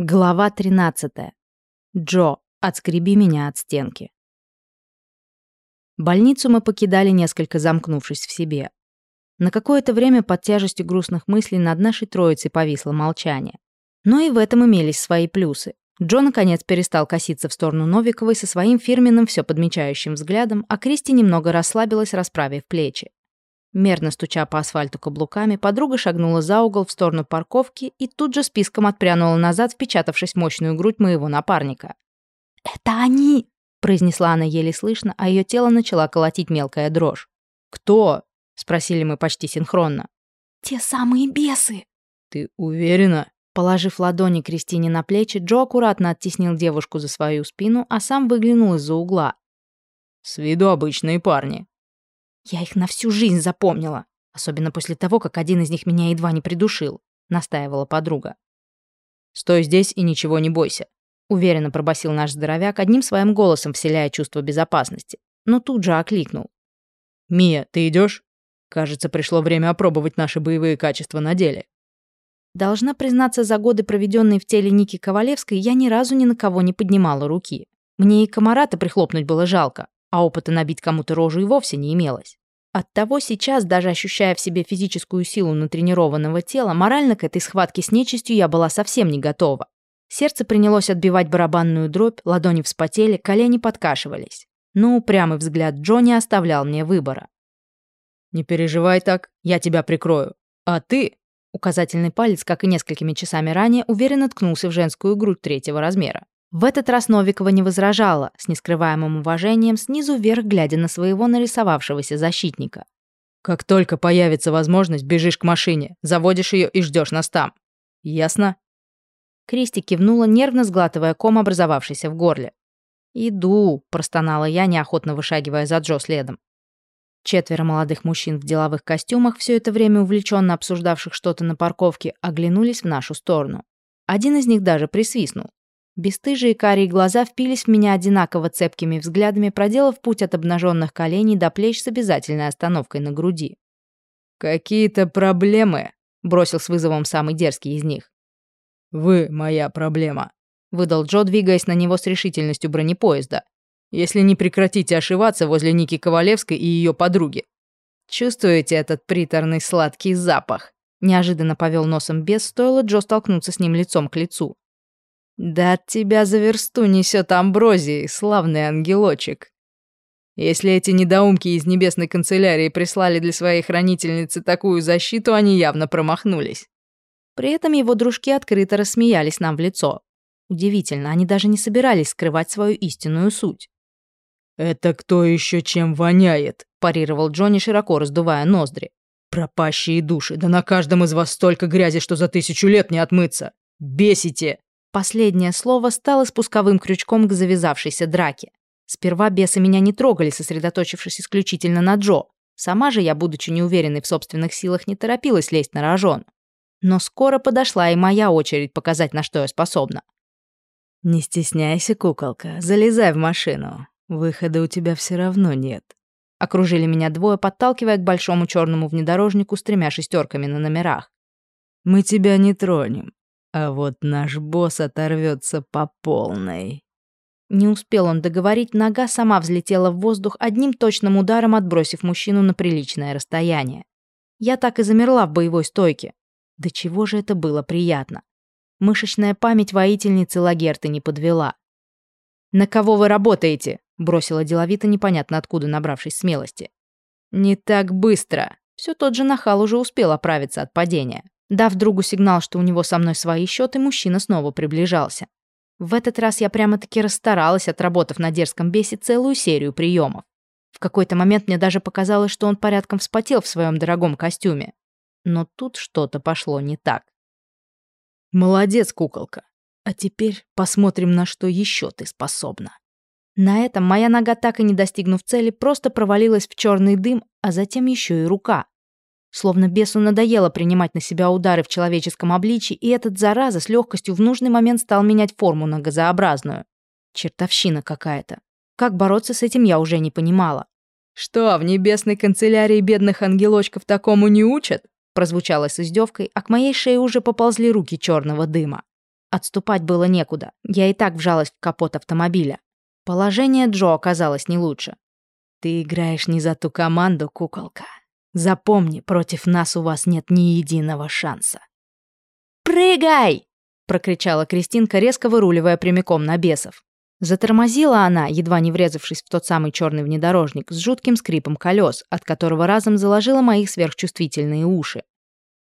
Глава 13. Джо, отскреби меня от стенки. Больницу мы покидали, несколько замкнувшись в себе. На какое-то время под тяжестью грустных мыслей над нашей троицей повисло молчание. Но и в этом имелись свои плюсы. Джо, наконец, перестал коситься в сторону Новиковой со своим фирменным, все подмечающим взглядом, а Кристи немного расслабилась, расправив плечи. Мерно стуча по асфальту каблуками, подруга шагнула за угол в сторону парковки и тут же списком отпрянула назад, впечатавшись в мощную грудь моего напарника. «Это они!» — произнесла она еле слышно, а ее тело начала колотить мелкая дрожь. «Кто?» — спросили мы почти синхронно. «Те самые бесы!» «Ты уверена?» Положив ладони Кристине на плечи, Джо аккуратно оттеснил девушку за свою спину, а сам выглянул из-за угла. «С виду обычные парни», я их на всю жизнь запомнила, особенно после того, как один из них меня едва не придушил, настаивала подруга. Стой здесь и ничего не бойся, уверенно пробасил наш здоровяк, одним своим голосом вселяя чувство безопасности, но тут же окликнул. «Мия, ты идешь? Кажется, пришло время опробовать наши боевые качества на деле». Должна признаться, за годы, проведенные в теле Ники Ковалевской, я ни разу ни на кого не поднимала руки. Мне и комарата прихлопнуть было жалко, а опыта набить кому-то рожу и вовсе не имелось. Оттого сейчас, даже ощущая в себе физическую силу натренированного тела, морально к этой схватке с нечистью я была совсем не готова. Сердце принялось отбивать барабанную дробь, ладони вспотели, колени подкашивались. Но упрямый взгляд Джонни оставлял мне выбора. «Не переживай так, я тебя прикрою. А ты...» Указательный палец, как и несколькими часами ранее, уверенно ткнулся в женскую грудь третьего размера. В этот раз Новикова не возражала, с нескрываемым уважением, снизу вверх глядя на своего нарисовавшегося защитника. «Как только появится возможность, бежишь к машине, заводишь ее и ждешь нас там. Ясно?» Кристи кивнула, нервно сглатывая ком, образовавшийся в горле. «Иду», — простонала я, неохотно вышагивая за Джо следом. Четверо молодых мужчин в деловых костюмах, все это время увлеченно обсуждавших что-то на парковке, оглянулись в нашу сторону. Один из них даже присвистнул. Бестыжие карие глаза впились в меня одинаково цепкими взглядами, проделав путь от обнаженных коленей до плеч с обязательной остановкой на груди. «Какие-то проблемы», — бросил с вызовом самый дерзкий из них. «Вы моя проблема», — выдал Джо, двигаясь на него с решительностью бронепоезда. «Если не прекратите ошиваться возле Ники Ковалевской и ее подруги. Чувствуете этот приторный сладкий запах?» Неожиданно повел носом бес, стоило Джо столкнуться с ним лицом к лицу. Да от тебя за версту несет амброзией, славный ангелочек. Если эти недоумки из небесной канцелярии прислали для своей хранительницы такую защиту, они явно промахнулись. При этом его дружки открыто рассмеялись нам в лицо. Удивительно, они даже не собирались скрывать свою истинную суть. «Это кто еще чем воняет?» – парировал Джонни, широко раздувая ноздри. «Пропащие души, да на каждом из вас столько грязи, что за тысячу лет не отмыться! Бесите!» Последнее слово стало спусковым крючком к завязавшейся драке. Сперва бесы меня не трогали, сосредоточившись исключительно на Джо. Сама же я, будучи неуверенной в собственных силах, не торопилась лезть на рожон. Но скоро подошла и моя очередь показать, на что я способна. «Не стесняйся, куколка, залезай в машину. Выхода у тебя все равно нет». Окружили меня двое, подталкивая к большому черному внедорожнику с тремя шестерками на номерах. «Мы тебя не тронем. А вот наш босс оторвется по полной. Не успел он договорить, нога сама взлетела в воздух одним точным ударом, отбросив мужчину на приличное расстояние. Я так и замерла в боевой стойке. До чего же это было приятно. Мышечная память воительницы Лагерты не подвела. «На кого вы работаете?» — бросила деловито, непонятно откуда набравшись смелости. «Не так быстро!» Все тот же нахал уже успел оправиться от падения. Дав другу сигнал, что у него со мной свои счеты, мужчина снова приближался. В этот раз я прямо-таки расстаралась, отработав на дерзком бесе целую серию приемов. В какой-то момент мне даже показалось, что он порядком вспотел в своем дорогом костюме. Но тут что-то пошло не так. «Молодец, куколка. А теперь посмотрим, на что еще ты способна». На этом моя нога, так и не достигнув цели, просто провалилась в черный дым, а затем еще и рука. Словно бесу надоело принимать на себя удары в человеческом обличии, и этот зараза с легкостью в нужный момент стал менять форму на газообразную. Чертовщина какая-то. Как бороться с этим я уже не понимала. «Что, в небесной канцелярии бедных ангелочков такому не учат?» прозвучало с издевкой, а к моей шее уже поползли руки черного дыма. Отступать было некуда. Я и так вжалась в капот автомобиля. Положение Джо оказалось не лучше. Ты играешь не за ту команду, куколка. Запомни, против нас у вас нет ни единого шанса. «Прыгай!» — прокричала Кристинка, резко выруливая прямиком на бесов. Затормозила она, едва не врезавшись в тот самый черный внедорожник, с жутким скрипом колес, от которого разом заложила мои сверхчувствительные уши.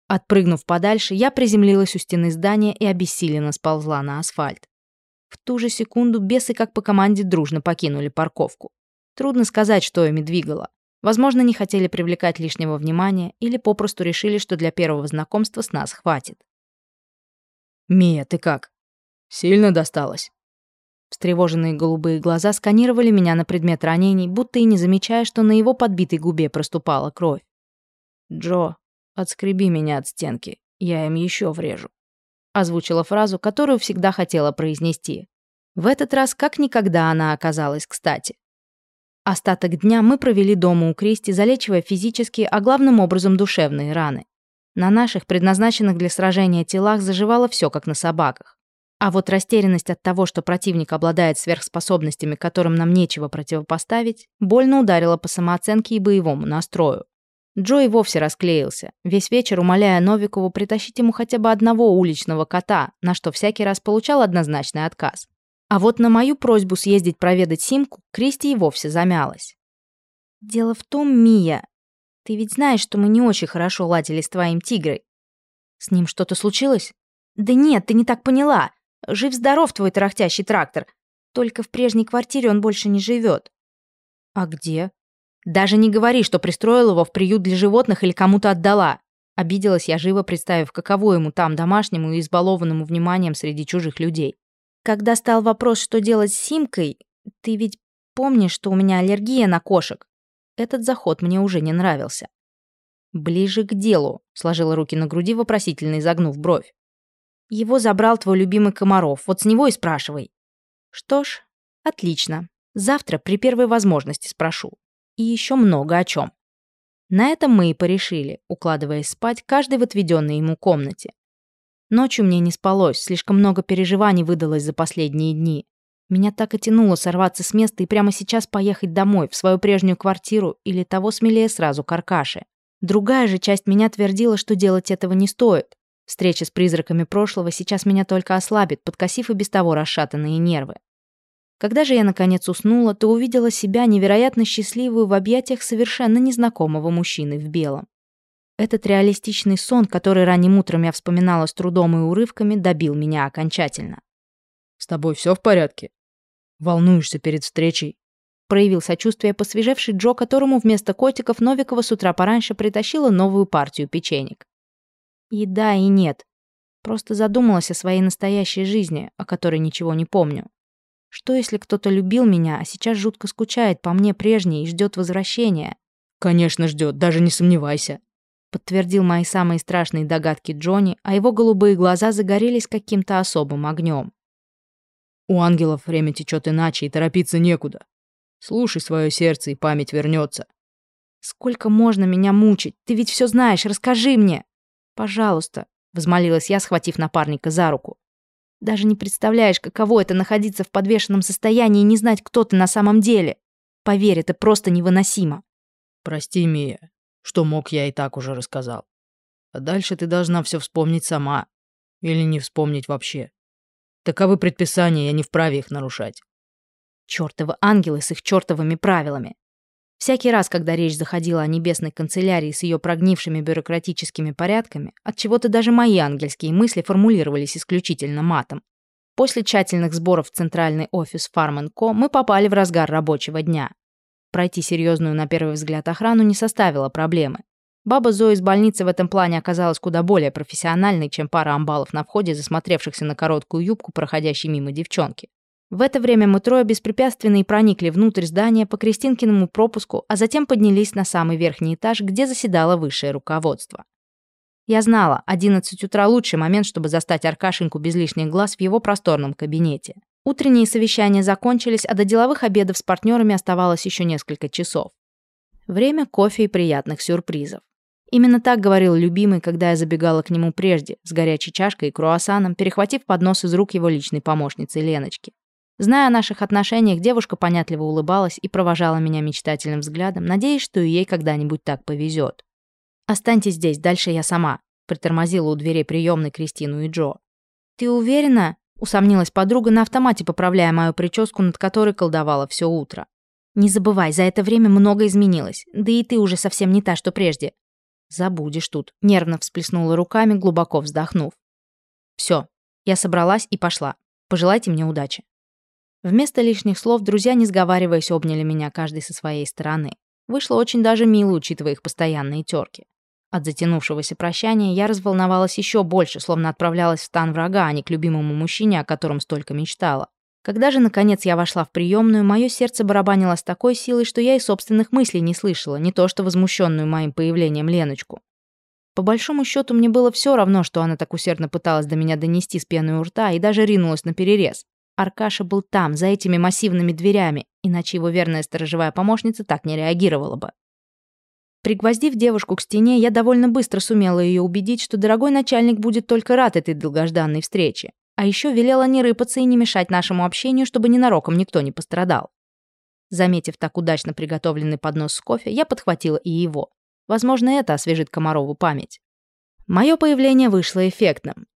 Отпрыгнув подальше, я приземлилась у стены здания и обессиленно сползла на асфальт. В ту же секунду бесы как по команде дружно покинули парковку. Трудно сказать, что ими двигало. Возможно, не хотели привлекать лишнего внимания или попросту решили, что для первого знакомства с нас хватит. «Мия, ты как? Сильно досталось?» Встревоженные голубые глаза сканировали меня на предмет ранений, будто и не замечая, что на его подбитой губе проступала кровь. «Джо, отскреби меня от стенки, я им еще врежу», озвучила фразу, которую всегда хотела произнести. В этот раз как никогда она оказалась кстати. Остаток дня мы провели дома у Кристи, залечивая физические, а главным образом душевные раны. На наших, предназначенных для сражения телах, заживало все как на собаках. А вот растерянность от того, что противник обладает сверхспособностями, которым нам нечего противопоставить, больно ударила по самооценке и боевому настрою. Джо и вовсе расклеился, весь вечер умоляя Новикову притащить ему хотя бы одного уличного кота, на что всякий раз получал однозначный отказ. А вот на мою просьбу съездить проведать Симку Кристи и вовсе замялась. «Дело в том, Мия, ты ведь знаешь, что мы не очень хорошо ладили с твоим тигрой. С ним что-то случилось?» «Да нет, ты не так поняла. Жив-здоров твой тарахтящий трактор. Только в прежней квартире он больше не живет. А где? Даже не говори, что пристроил его в приют для животных или кому-то отдала. Обиделась я живо, представив, каково ему там, домашнему и избалованному вниманием среди чужих людей. Когда стал вопрос, что делать с Симкой, ты ведь помнишь, что у меня аллергия на кошек? Этот заход мне уже не нравился. «Ближе к делу», — сложила руки на груди, вопросительно изогнув бровь. Его забрал твой любимый Комаров, вот с него и спрашивай. Что ж, отлично. Завтра при первой возможности спрошу. И еще много о чем. На этом мы и порешили, укладываясь спать каждый в отведенной ему комнате. Ночью мне не спалось, слишком много переживаний выдалось за последние дни. Меня так и тянуло сорваться с места и прямо сейчас поехать домой, в свою прежнюю квартиру или того смелее сразу к Аркаше. Другая же часть меня твердила, что делать этого не стоит. Встреча с призраками прошлого сейчас меня только ослабит, подкосив и без того расшатанные нервы. Когда же я наконец уснула, то увидела себя невероятно счастливую в объятиях совершенно незнакомого мужчины в белом. Этот реалистичный сон, который ранним утром я вспоминала с трудом и урывками, добил меня окончательно. «С тобой все в порядке? Волнуешься перед встречей?» Проявил сочувствие посвежевший Джо, которому вместо котиков Новикова с утра пораньше притащила новую партию печенек. И да, и нет. Просто задумалась о своей настоящей жизни, о которой ничего не помню. Что если кто-то любил меня, а сейчас жутко скучает по мне прежней и ждет возвращения? Конечно, ждет, даже не сомневайся. Подтвердил мои самые страшные догадки Джонни, а его голубые глаза загорелись каким-то особым огнем. У ангелов время течет иначе, и торопиться некуда. Слушай свое сердце, и память вернется. Сколько можно меня мучить? Ты ведь все знаешь, расскажи мне. «Пожалуйста», — возмолилась я, схватив напарника за руку. «Даже не представляешь, каково это находиться в подвешенном состоянии и не знать, кто ты на самом деле. Поверь, это просто невыносимо». «Прости, Мия. Что мог, я и так уже рассказал. А дальше ты должна все вспомнить сама. Или не вспомнить вообще. Таковы предписания, я не вправе их нарушать». Чёртовы ангелы с их чёртовыми правилами. Всякий раз, когда речь заходила о небесной канцелярии с ее прогнившими бюрократическими порядками, от чего-то даже мои ангельские мысли формулировались исключительно матом. После тщательных сборов в центральный офис Farm Co мы попали в разгар рабочего дня. Пройти серьезную на первый взгляд охрану не составило проблемы. Баба Зоя из больницы в этом плане оказалась куда более профессиональной, чем пара амбалов на входе, засмотревшихся на короткую юбку, проходящей мимо девчонки. В это время мы трое беспрепятственно и проникли внутрь здания по Кристинкиному пропуску, а затем поднялись на самый верхний этаж, где заседало высшее руководство. Я знала, 11 утра лучший момент, чтобы застать Аркашеньку без лишних глаз в его просторном кабинете. Утренние совещания закончились, а до деловых обедов с партнерами оставалось еще несколько часов. Время кофе и приятных сюрпризов. Именно так говорил любимый, когда я забегала к нему прежде, с горячей чашкой и круассаном, перехватив поднос из рук его личной помощницы Леночки. Зная о наших отношениях, девушка понятливо улыбалась и провожала меня мечтательным взглядом, надеясь, что и ей когда-нибудь так повезет. «Останьтесь здесь, дальше я сама», — притормозила у дверей приемной Кристину и Джо. «Ты уверена?» — усомнилась подруга на автомате, поправляя мою прическу, над которой колдовала все утро. «Не забывай, за это время много изменилось, да и ты уже совсем не та, что прежде». «Забудешь тут», — нервно всплеснула руками, глубоко вздохнув. «Все, я собралась и пошла. Пожелайте мне удачи». Вместо лишних слов друзья, не сговариваясь, обняли меня каждый со своей стороны. Вышло очень даже мило, учитывая их постоянные терки. От затянувшегося прощания я разволновалась еще больше, словно отправлялась в стан врага, а не к любимому мужчине, о котором столько мечтала. Когда же, наконец, я вошла в приемную, мое сердце барабанило с такой силой, что я и собственных мыслей не слышала, не то что возмущенную моим появлением Леночку. По большому счету, мне было все равно, что она так усердно пыталась до меня донести с пеной у рта и даже ринулась на перерез. Аркаша был там, за этими массивными дверями, иначе его верная сторожевая помощница так не реагировала бы. Пригвоздив девушку к стене, я довольно быстро сумела ее убедить, что дорогой начальник будет только рад этой долгожданной встрече. А еще велела не рыпаться и не мешать нашему общению, чтобы ненароком никто не пострадал. Заметив так удачно приготовленный поднос с кофе, я подхватила и его. Возможно, это освежит Комарову память. Мое появление вышло эффектным.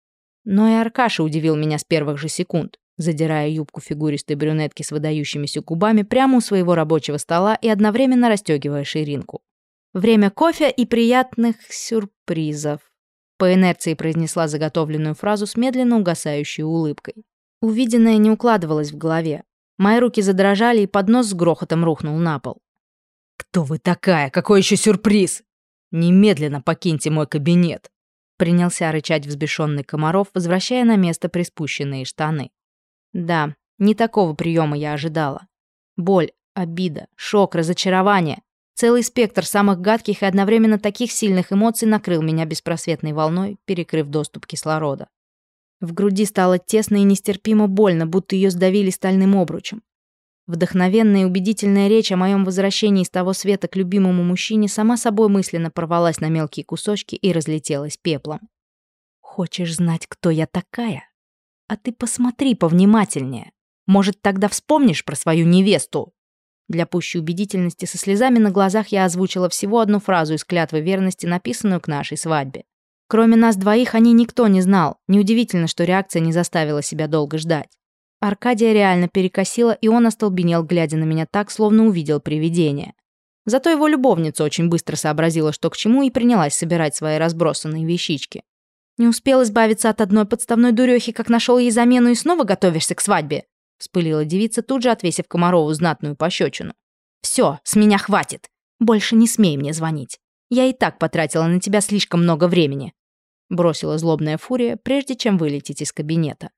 Но и Аркаша удивил меня с первых же секунд задирая юбку фигуристой брюнетки с выдающимися губами прямо у своего рабочего стола и одновременно расстегивая ширинку. «Время кофе и приятных сюрпризов», по инерции произнесла заготовленную фразу с медленно угасающей улыбкой. Увиденное не укладывалось в голове. Мои руки задрожали, и поднос с грохотом рухнул на пол. «Кто вы такая? Какой еще сюрприз? Немедленно покиньте мой кабинет!» Принялся рычать взбешенный Комаров, возвращая на место приспущенные штаны. Да, не такого приема я ожидала. Боль, обида, шок, разочарование. Целый спектр самых гадких и одновременно таких сильных эмоций накрыл меня беспросветной волной, перекрыв доступ кислорода. В груди стало тесно и нестерпимо больно, будто ее сдавили стальным обручем. Вдохновенная и убедительная речь о моем возвращении из того света к любимому мужчине сама собой мысленно порвалась на мелкие кусочки и разлетелась пеплом. «Хочешь знать, кто я такая?» А ты посмотри повнимательнее. Может, тогда вспомнишь про свою невесту?» Для пущей убедительности со слезами на глазах я озвучила всего одну фразу из клятвы верности, написанную к нашей свадьбе. Кроме нас двоих о ней никто не знал. Неудивительно, что реакция не заставила себя долго ждать. Аркадия реально перекосила, и он остолбенел, глядя на меня так, словно увидел привидение. Зато его любовница очень быстро сообразила, что к чему, и принялась собирать свои разбросанные вещички. Не успел избавиться от одной подставной дурехи, как нашел ей замену и снова готовишься к свадьбе?» Вспылила девица, тут же отвесив Комарову знатную пощечину. «Все, с меня хватит. Больше не смей мне звонить. Я и так потратила на тебя слишком много времени», бросила злобная фурия, прежде чем вылететь из кабинета.